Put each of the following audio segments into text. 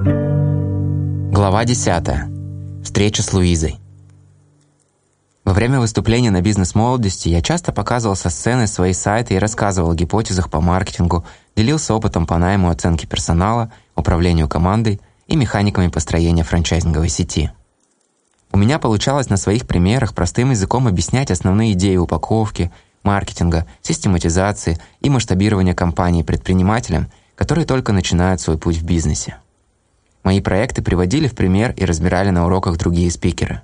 Глава 10. Встреча с Луизой. Во время выступления на бизнес-молодости я часто показывал со сцены свои сайты и рассказывал о гипотезах по маркетингу, делился опытом по найму оценки персонала, управлению командой и механиками построения франчайзинговой сети. У меня получалось на своих примерах простым языком объяснять основные идеи упаковки, маркетинга, систематизации и масштабирования компании предпринимателям, которые только начинают свой путь в бизнесе. Мои проекты приводили в пример и разбирали на уроках другие спикеры.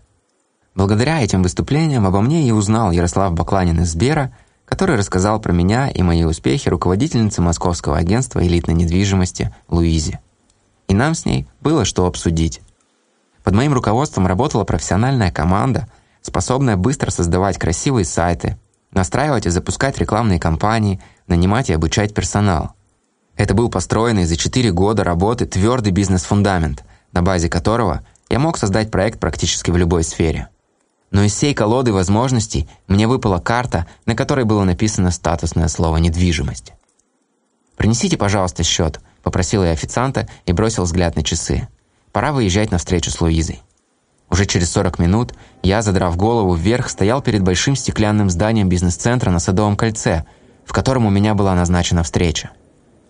Благодаря этим выступлениям обо мне и узнал Ярослав Бакланин из Сбера, который рассказал про меня и мои успехи руководительнице московского агентства элитной недвижимости Луизе. И нам с ней было что обсудить. Под моим руководством работала профессиональная команда, способная быстро создавать красивые сайты, настраивать и запускать рекламные кампании, нанимать и обучать персонал. Это был построенный за 4 года работы твердый бизнес-фундамент, на базе которого я мог создать проект практически в любой сфере. Но из всей колоды возможностей мне выпала карта, на которой было написано статусное слово «недвижимость». «Принесите, пожалуйста, счет», — попросил я официанта и бросил взгляд на часы. Пора выезжать на встречу с Луизой. Уже через 40 минут я, задрав голову вверх, стоял перед большим стеклянным зданием бизнес-центра на Садовом кольце, в котором у меня была назначена встреча.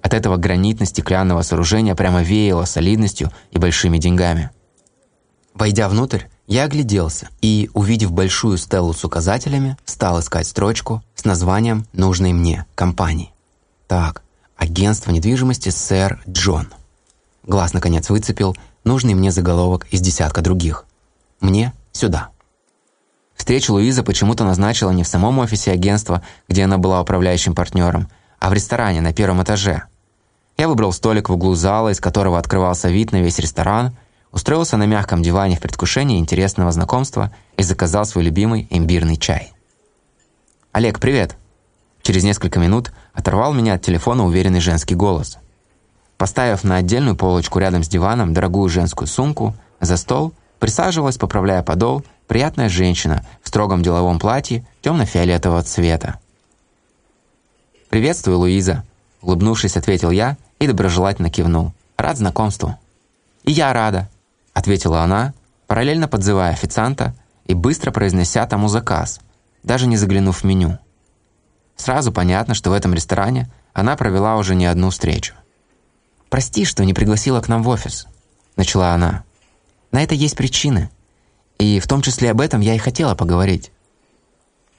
От этого гранитно-стеклянного сооружения прямо веяло солидностью и большими деньгами. Войдя внутрь, я огляделся и, увидев большую стелу с указателями, стал искать строчку с названием нужной мне компании. Так, агентство недвижимости «Сэр Джон». Глаз, наконец, выцепил нужный мне заголовок из десятка других. Мне сюда. Встречу Луиза почему-то назначила не в самом офисе агентства, где она была управляющим партнером, а в ресторане на первом этаже. Я выбрал столик в углу зала, из которого открывался вид на весь ресторан, устроился на мягком диване в предвкушении интересного знакомства и заказал свой любимый имбирный чай. «Олег, привет!» Через несколько минут оторвал меня от телефона уверенный женский голос – Поставив на отдельную полочку рядом с диваном дорогую женскую сумку, за стол присаживалась, поправляя подол, приятная женщина в строгом деловом платье темно-фиолетового цвета. «Приветствую, Луиза», — улыбнувшись, ответил я и доброжелательно кивнул. «Рад знакомству». «И я рада», — ответила она, параллельно подзывая официанта и быстро произнося тому заказ, даже не заглянув в меню. Сразу понятно, что в этом ресторане она провела уже не одну встречу. «Прости, что не пригласила к нам в офис», — начала она. «На это есть причины. И в том числе об этом я и хотела поговорить».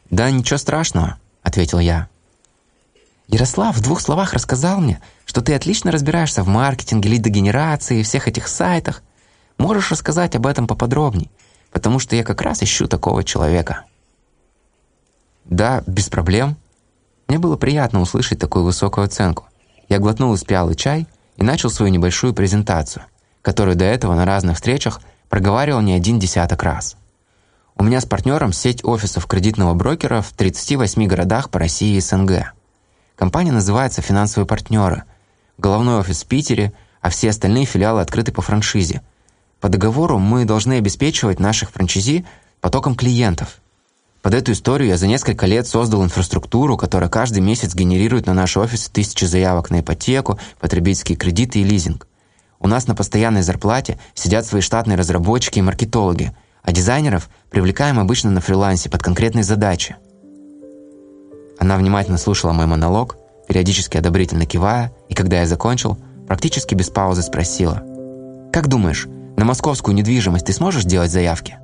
«Да ничего страшного», — ответил я. «Ярослав в двух словах рассказал мне, что ты отлично разбираешься в маркетинге, лидогенерации и всех этих сайтах. Можешь рассказать об этом поподробней, потому что я как раз ищу такого человека». «Да, без проблем». Мне было приятно услышать такую высокую оценку. Я глотнул из пиалы чай и начал свою небольшую презентацию, которую до этого на разных встречах проговаривал не один десяток раз. У меня с партнером сеть офисов кредитного брокера в 38 городах по России и СНГ. Компания называется «Финансовые партнеры». Головной офис в Питере, а все остальные филиалы открыты по франшизе. По договору мы должны обеспечивать наших франчайзи потоком клиентов – под эту историю я за несколько лет создал инфраструктуру, которая каждый месяц генерирует на наш офис тысячи заявок на ипотеку, потребительские кредиты и лизинг. У нас на постоянной зарплате сидят свои штатные разработчики и маркетологи, а дизайнеров привлекаем обычно на фрилансе под конкретные задачи. Она внимательно слушала мой монолог, периодически одобрительно кивая, и когда я закончил, практически без паузы спросила. «Как думаешь, на московскую недвижимость ты сможешь делать заявки?»